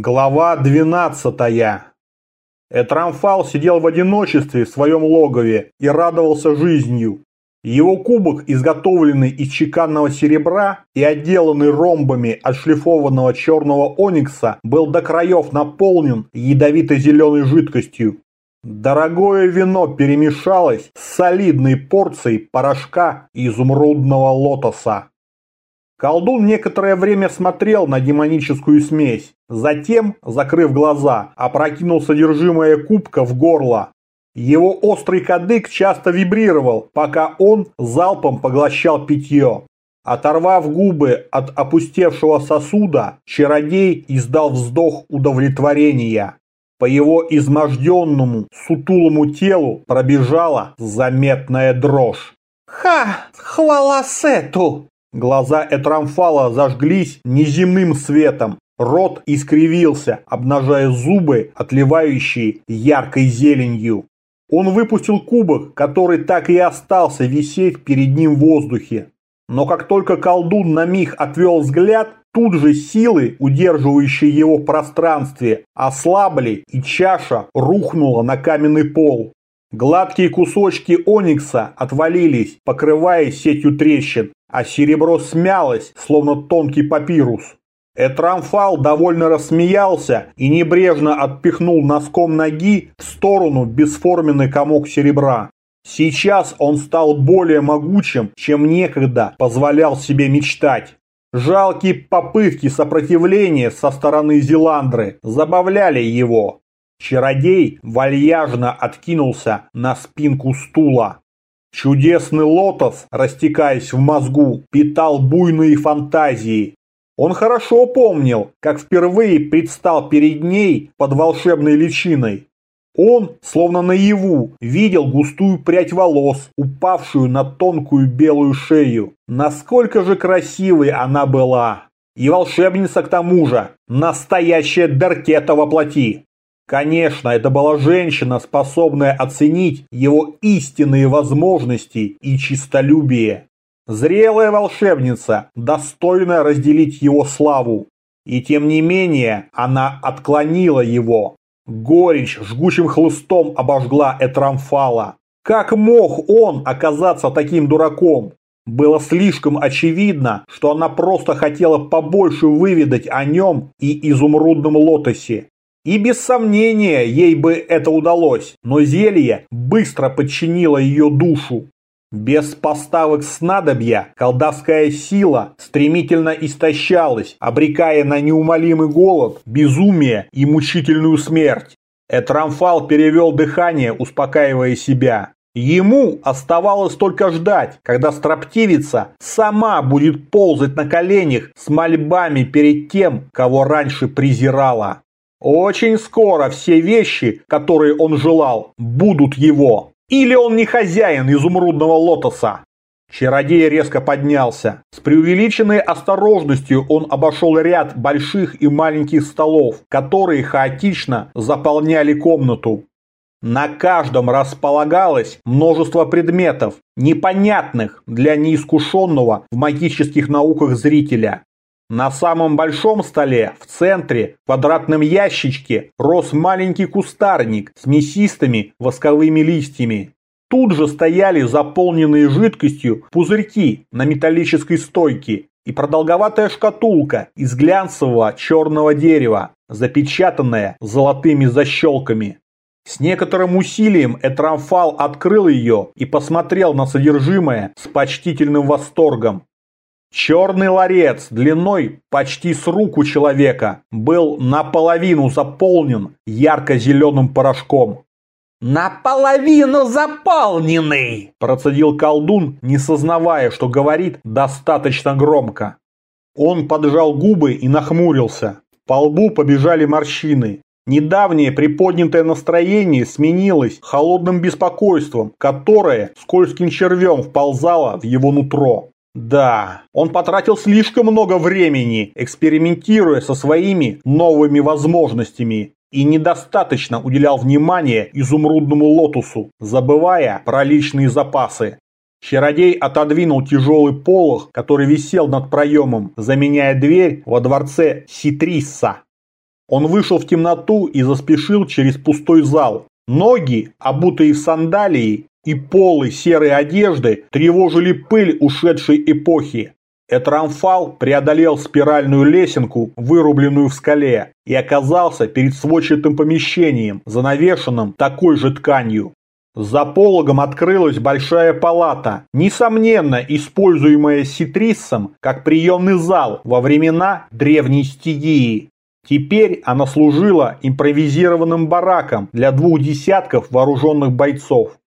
Глава 12. Этрамфал сидел в одиночестве в своем логове и радовался жизнью. Его кубок, изготовленный из чеканного серебра и отделанный ромбами отшлифованного черного оникса, был до краев наполнен ядовито-зеленой жидкостью. Дорогое вино перемешалось с солидной порцией порошка изумрудного лотоса. Колдун некоторое время смотрел на демоническую смесь, затем, закрыв глаза, опрокинул содержимое кубка в горло. Его острый кадык часто вибрировал, пока он залпом поглощал питье. Оторвав губы от опустевшего сосуда, чародей издал вздох удовлетворения. По его изможденному, сутулому телу пробежала заметная дрожь. «Ха! Хвала Сету!» Глаза Этрамфала зажглись неземным светом. Рот искривился, обнажая зубы, отливающие яркой зеленью. Он выпустил кубок, который так и остался висеть перед ним в воздухе. Но как только колдун на миг отвел взгляд, тут же силы, удерживающие его в пространстве, ослабли, и чаша рухнула на каменный пол. Гладкие кусочки оникса отвалились, покрывая сетью трещин, а серебро смялось, словно тонкий папирус. Этрамфал довольно рассмеялся и небрежно отпихнул носком ноги в сторону бесформенный комок серебра. Сейчас он стал более могучим, чем некогда позволял себе мечтать. Жалкие попытки сопротивления со стороны Зеландры забавляли его. Чародей вальяжно откинулся на спинку стула. Чудесный лотос, растекаясь в мозгу, питал буйные фантазии. Он хорошо помнил, как впервые предстал перед ней под волшебной личиной. Он, словно наяву, видел густую прядь волос, упавшую на тонкую белую шею. Насколько же красивой она была! И волшебница к тому же, настоящая Даркета во плоти. Конечно, это была женщина, способная оценить его истинные возможности и чистолюбие. Зрелая волшебница, достойная разделить его славу. И тем не менее, она отклонила его. Горечь жгучим хлыстом обожгла Этрамфала. Как мог он оказаться таким дураком? Было слишком очевидно, что она просто хотела побольше выведать о нем и изумрудном лотосе. И без сомнения ей бы это удалось, но зелье быстро подчинило ее душу. Без поставок снадобья колдовская сила стремительно истощалась, обрекая на неумолимый голод, безумие и мучительную смерть. Этрамфал перевел дыхание, успокаивая себя. Ему оставалось только ждать, когда строптивица сама будет ползать на коленях с мольбами перед тем, кого раньше презирала. Очень скоро все вещи, которые он желал, будут его. Или он не хозяин изумрудного лотоса. Чародей резко поднялся. С преувеличенной осторожностью он обошел ряд больших и маленьких столов, которые хаотично заполняли комнату. На каждом располагалось множество предметов, непонятных для неискушенного в магических науках зрителя. На самом большом столе, в центре, в квадратном ящичке, рос маленький кустарник с мясистыми восковыми листьями. Тут же стояли заполненные жидкостью пузырьки на металлической стойке и продолговатая шкатулка из глянцевого черного дерева, запечатанная золотыми защелками. С некоторым усилием Этрамфал открыл ее и посмотрел на содержимое с почтительным восторгом. Черный ларец длиной почти с руку человека был наполовину заполнен ярко-зеленым порошком. «Наполовину заполненный!» – процедил колдун, не сознавая, что говорит достаточно громко. Он поджал губы и нахмурился. По лбу побежали морщины. Недавнее приподнятое настроение сменилось холодным беспокойством, которое скользким червем вползало в его нутро. Да, он потратил слишком много времени, экспериментируя со своими новыми возможностями и недостаточно уделял внимания изумрудному лотусу, забывая про личные запасы. Чародей отодвинул тяжелый полог, который висел над проемом, заменяя дверь во дворце Ситрисса. Он вышел в темноту и заспешил через пустой зал. Ноги, обутые в сандалии, и полы серой одежды тревожили пыль ушедшей эпохи. Этрамфал преодолел спиральную лесенку, вырубленную в скале, и оказался перед сводчатым помещением, занавешенным такой же тканью. За пологом открылась большая палата, несомненно используемая Ситриссом как приемный зал во времена древней стигии. Теперь она служила импровизированным бараком для двух десятков вооруженных бойцов.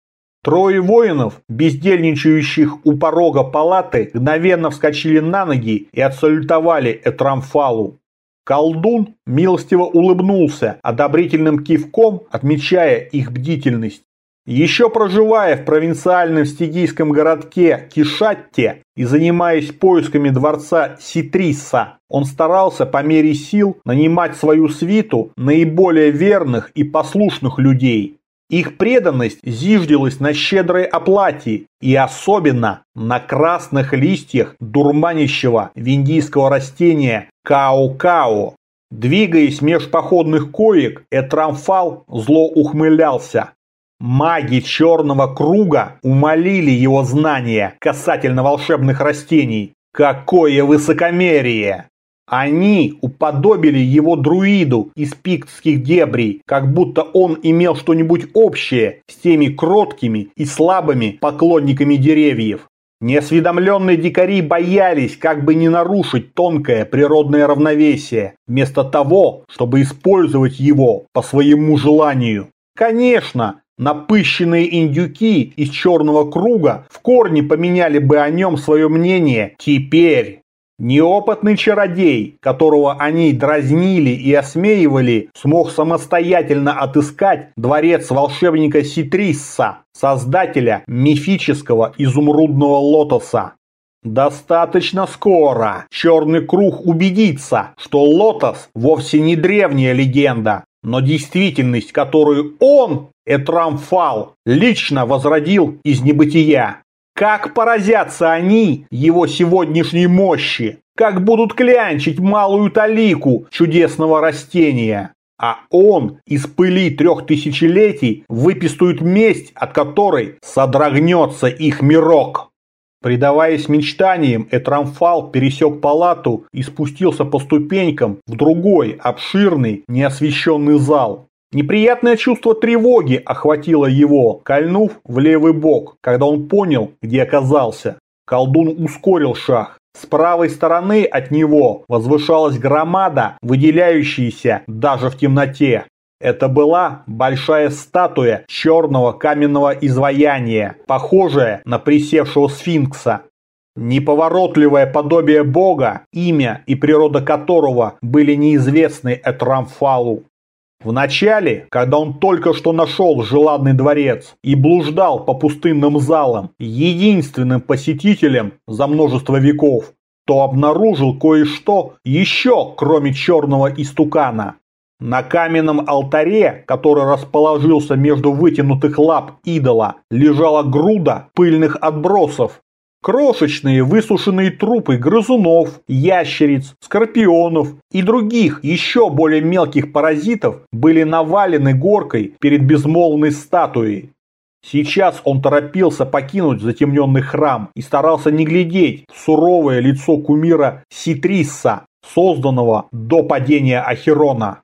Трое воинов, бездельничающих у порога палаты, мгновенно вскочили на ноги и отсалютовали Этрамфалу. Колдун милостиво улыбнулся, одобрительным кивком отмечая их бдительность. Еще проживая в провинциальном стигийском городке Кишатте и занимаясь поисками дворца Ситриса, он старался по мере сил нанимать свою свиту наиболее верных и послушных людей. Их преданность зиждилась на щедрой оплате и особенно на красных листьях дурманящего виндийского растения као-као. Двигаясь меж походных коек, Этрамфал зло ухмылялся. Маги черного круга умолили его знания касательно волшебных растений. Какое высокомерие! Они уподобили его друиду из пиктских дебрей, как будто он имел что-нибудь общее с теми кроткими и слабыми поклонниками деревьев. Неосведомленные дикари боялись как бы не нарушить тонкое природное равновесие, вместо того, чтобы использовать его по своему желанию. Конечно, Напыщенные индюки из черного круга в корне поменяли бы о нем свое мнение теперь. Неопытный чародей, которого они дразнили и осмеивали, смог самостоятельно отыскать дворец волшебника Ситрисса, создателя мифического изумрудного лотоса. Достаточно скоро черный круг убедится, что лотос вовсе не древняя легенда, но действительность, которую он Этрамфал лично возродил из небытия. Как поразятся они его сегодняшней мощи, как будут клянчить малую талику чудесного растения. А он из пыли трех тысячелетий выпистует месть, от которой содрогнется их мирок. Предаваясь мечтаниям, Этрамфал пересек палату и спустился по ступенькам в другой, обширный, неосвещенный зал. Неприятное чувство тревоги охватило его, кольнув в левый бок, когда он понял, где оказался. Колдун ускорил шаг. С правой стороны от него возвышалась громада, выделяющаяся даже в темноте. Это была большая статуя черного каменного изваяния, похожая на присевшего сфинкса. Неповоротливое подобие бога, имя и природа которого были неизвестны Этрамфалу. Вначале, когда он только что нашел желанный дворец и блуждал по пустынным залам, единственным посетителем за множество веков, то обнаружил кое-что еще, кроме черного истукана. На каменном алтаре, который расположился между вытянутых лап идола, лежала груда пыльных отбросов, Крошечные высушенные трупы грызунов, ящериц, скорпионов и других еще более мелких паразитов были навалены горкой перед безмолвной статуей. Сейчас он торопился покинуть затемненный храм и старался не глядеть в суровое лицо кумира Ситрисса, созданного до падения Ахерона.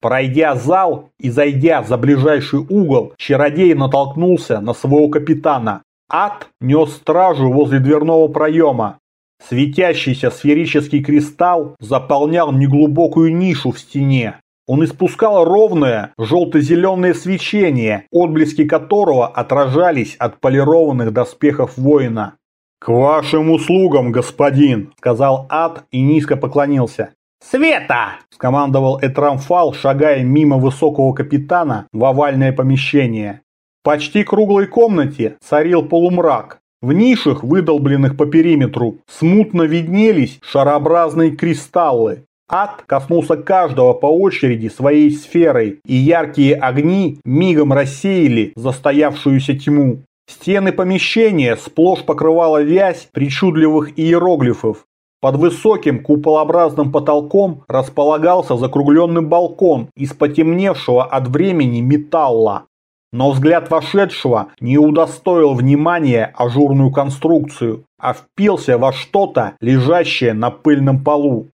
Пройдя зал и зайдя за ближайший угол, чародей натолкнулся на своего капитана, Ад нес стражу возле дверного проема. Светящийся сферический кристалл заполнял неглубокую нишу в стене. Он испускал ровное желто-зеленое свечение, отблески которого отражались от полированных доспехов воина. «К вашим услугам, господин!» – сказал Ад и низко поклонился. «Света!» – скомандовал Этрамфал, шагая мимо высокого капитана в овальное помещение почти круглой комнате царил полумрак. В нишах, выдолбленных по периметру, смутно виднелись шарообразные кристаллы. Ад коснулся каждого по очереди своей сферой, и яркие огни мигом рассеяли застоявшуюся тьму. Стены помещения сплошь покрывала вязь причудливых иероглифов. Под высоким куполообразным потолком располагался закругленный балкон из потемневшего от времени металла. Но взгляд вошедшего не удостоил внимания ажурную конструкцию, а впился во что-то, лежащее на пыльном полу.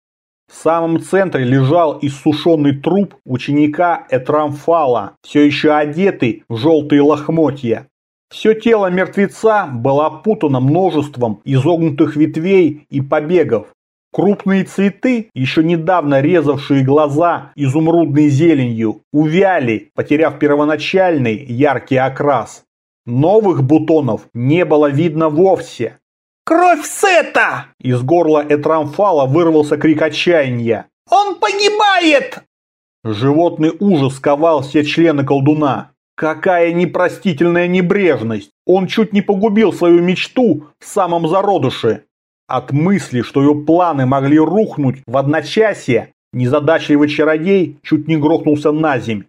В самом центре лежал иссушенный труп ученика Этрамфала, все еще одетый в желтые лохмотья. Все тело мертвеца было опутано множеством изогнутых ветвей и побегов. Крупные цветы, еще недавно резавшие глаза изумрудной зеленью, увяли, потеряв первоначальный яркий окрас. Новых бутонов не было видно вовсе. «Кровь Сета!» Из горла Этрамфала вырвался крик отчаяния. «Он погибает!» Животный ужас сковал все члены колдуна. Какая непростительная небрежность! Он чуть не погубил свою мечту в самом зародыше. От мысли, что ее планы могли рухнуть в одночасье, незадачливый чародей чуть не грохнулся на земь.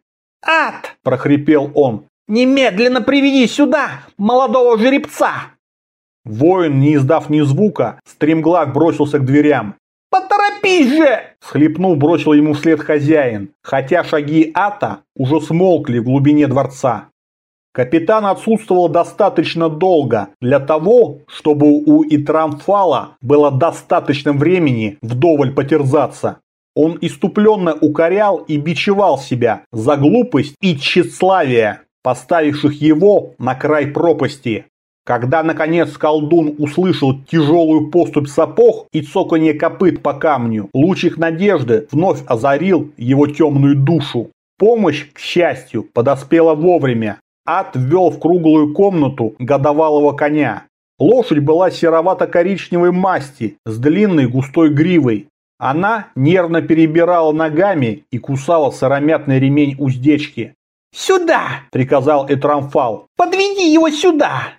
«Ад!» – прохрипел он. «Немедленно приведи сюда молодого жеребца!» Воин, не издав ни звука, стремглав бросился к дверям. «Поторопись же!» – схлепнул, бросил ему вслед хозяин, хотя шаги Ата уже смолкли в глубине дворца. Капитан отсутствовал достаточно долго для того, чтобы у Итрамфала было достаточно времени вдоволь потерзаться. Он иступленно укорял и бичевал себя за глупость и тщеславие, поставивших его на край пропасти. Когда, наконец, колдун услышал тяжелую поступь сапог и цоканье копыт по камню, лучик надежды вновь озарил его темную душу. Помощь, к счастью, подоспела вовремя. Ад ввел в круглую комнату годовалого коня. Лошадь была серовато-коричневой масти с длинной густой гривой. Она нервно перебирала ногами и кусала сыромятный ремень уздечки. «Сюда!» – приказал Этрамфал. «Подведи его сюда!»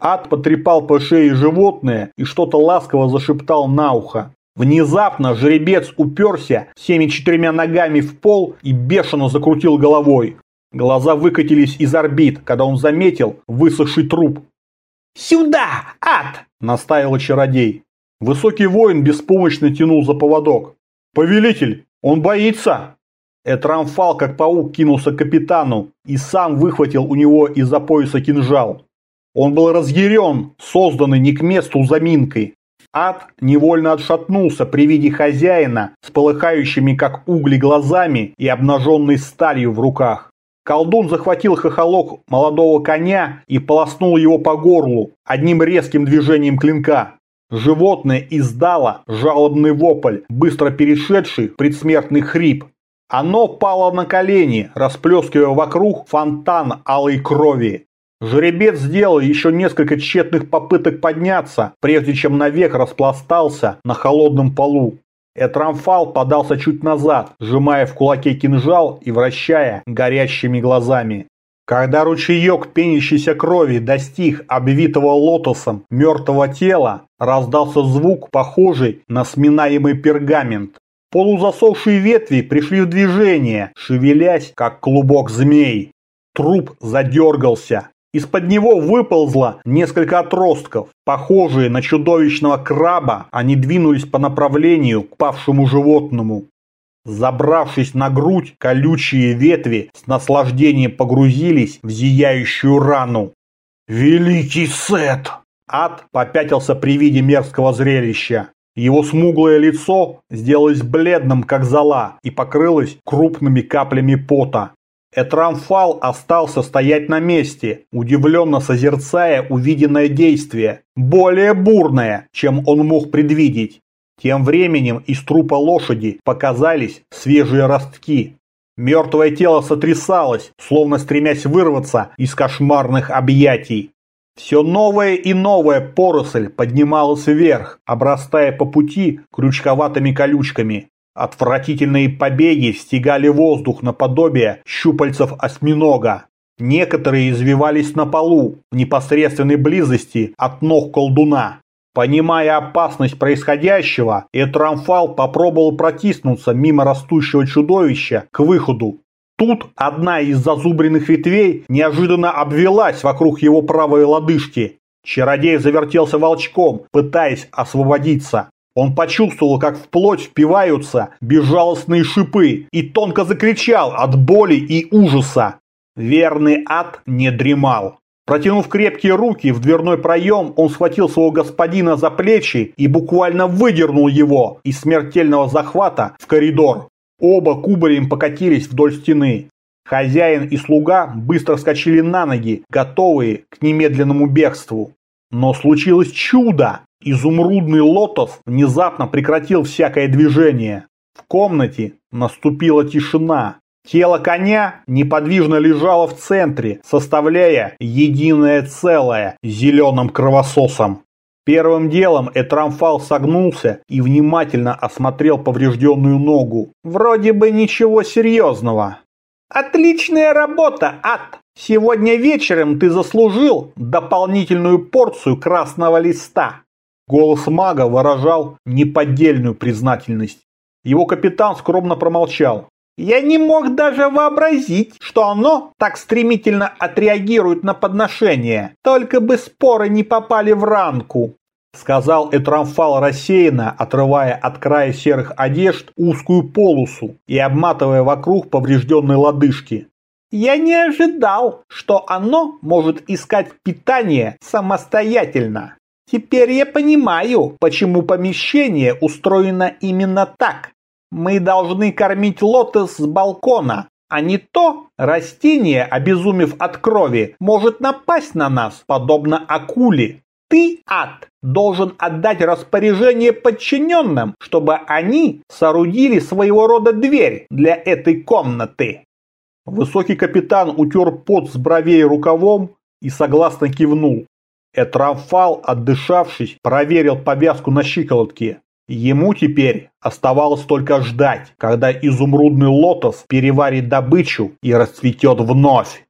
Ад потрепал по шее животное и что-то ласково зашептал на ухо. Внезапно жеребец уперся всеми четырьмя ногами в пол и бешено закрутил головой. Глаза выкатились из орбит, когда он заметил высохший труп. «Сюда, ад!» – настаивал чародей. Высокий воин беспомощно тянул за поводок. «Повелитель, он боится!» Этрамфал, как паук, кинулся к капитану и сам выхватил у него из-за пояса кинжал. Он был разъярен, созданный не к месту заминкой. Ад невольно отшатнулся при виде хозяина с полыхающими как угли глазами и обнаженной сталью в руках. Колдун захватил хохолок молодого коня и полоснул его по горлу одним резким движением клинка. Животное издало жалобный вопль, быстро перешедший в предсмертный хрип. Оно пало на колени, расплескивая вокруг фонтан алой крови. Жеребец сделал еще несколько тщетных попыток подняться, прежде чем навек распластался на холодном полу. Этрамфал подался чуть назад, сжимая в кулаке кинжал и вращая горящими глазами. Когда ручеек пенящейся крови достиг обвитого лотосом мертвого тела, раздался звук, похожий на сминаемый пергамент. Полузасохшие ветви пришли в движение, шевелясь, как клубок змей. Труп задергался, из-под него выползло несколько отростков. Похожие на чудовищного краба, они двинулись по направлению к павшему животному. Забравшись на грудь, колючие ветви с наслаждением погрузились в зияющую рану. «Великий Сет!» Ад попятился при виде мерзкого зрелища. Его смуглое лицо сделалось бледным, как зола, и покрылось крупными каплями пота. Этрамфал остался стоять на месте, удивленно созерцая увиденное действие, более бурное, чем он мог предвидеть. Тем временем из трупа лошади показались свежие ростки. Мертвое тело сотрясалось, словно стремясь вырваться из кошмарных объятий. Все новая и новая поросль поднималась вверх, обрастая по пути крючковатыми колючками. Отвратительные побеги стегали воздух наподобие щупальцев осьминога. Некоторые извивались на полу, в непосредственной близости от ног колдуна. Понимая опасность происходящего, Этрамфал попробовал протиснуться мимо растущего чудовища к выходу. Тут одна из зазубренных ветвей неожиданно обвелась вокруг его правой лодыжки. Чародей завертелся волчком, пытаясь освободиться. Он почувствовал, как в плоть впиваются безжалостные шипы и тонко закричал от боли и ужаса. Верный ад не дремал. Протянув крепкие руки в дверной проем, он схватил своего господина за плечи и буквально выдернул его из смертельного захвата в коридор. Оба кубарем покатились вдоль стены. Хозяин и слуга быстро вскочили на ноги, готовые к немедленному бегству. Но случилось чудо. Изумрудный лотос внезапно прекратил всякое движение. В комнате наступила тишина. Тело коня неподвижно лежало в центре, составляя единое целое зеленым кровососом. Первым делом Этрамфал согнулся и внимательно осмотрел поврежденную ногу. Вроде бы ничего серьезного. «Отличная работа, Ад! Сегодня вечером ты заслужил дополнительную порцию красного листа!» Голос мага выражал неподдельную признательность. Его капитан скромно промолчал. «Я не мог даже вообразить, что оно так стремительно отреагирует на подношение, только бы споры не попали в ранку!» Сказал Этрамфал рассеянно, отрывая от края серых одежд узкую полосу и обматывая вокруг поврежденной лодыжки. «Я не ожидал, что оно может искать питание самостоятельно. Теперь я понимаю, почему помещение устроено именно так. Мы должны кормить лотос с балкона, а не то растение, обезумев от крови, может напасть на нас, подобно акуле. Ты, ад, должен отдать распоряжение подчиненным, чтобы они соорудили своего рода дверь для этой комнаты. Высокий капитан утер пот с бровей рукавом и согласно кивнул. Этрамфал, отдышавшись, проверил повязку на щиколотке. Ему теперь оставалось только ждать, когда изумрудный лотос переварит добычу и расцветет вновь.